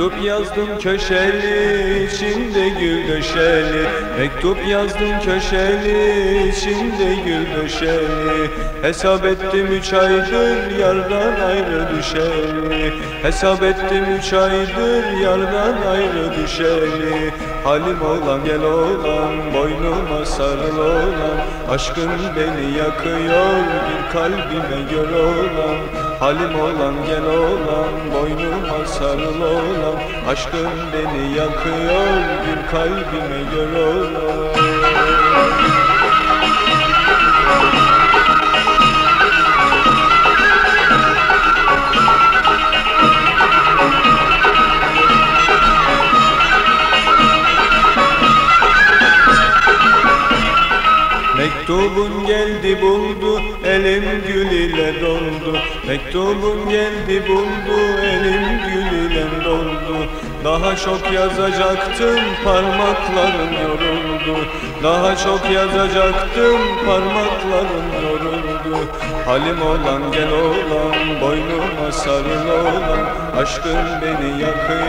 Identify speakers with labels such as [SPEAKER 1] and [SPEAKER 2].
[SPEAKER 1] Mektup yazdım köşeli içinde gül döşeli. Mektup yazdım köşeli içinde gül döşeli. Hesap ettim üç aydır yardan ayrı düşeli. Hesap ettim üç aydır yardan ayrı düşeli Halim olan gel olan boynuma sarıl olan Aşkın beni yakıyor bir kalbime gör olan Halim olan gel olan boynuma sarıl olan Aşkın beni yakıyor bir kalbime gör olan Mektubun geldi buldu elim gül ile doldu. Mektubun geldi buldu elim gül ile doldu. Daha çok yazacaktım parmaklarım yoruldu. Daha çok yazacaktım parmaklarım yoruldu. Halim olan gel olan boynuma sarıl olan Aşkın beni yakıyor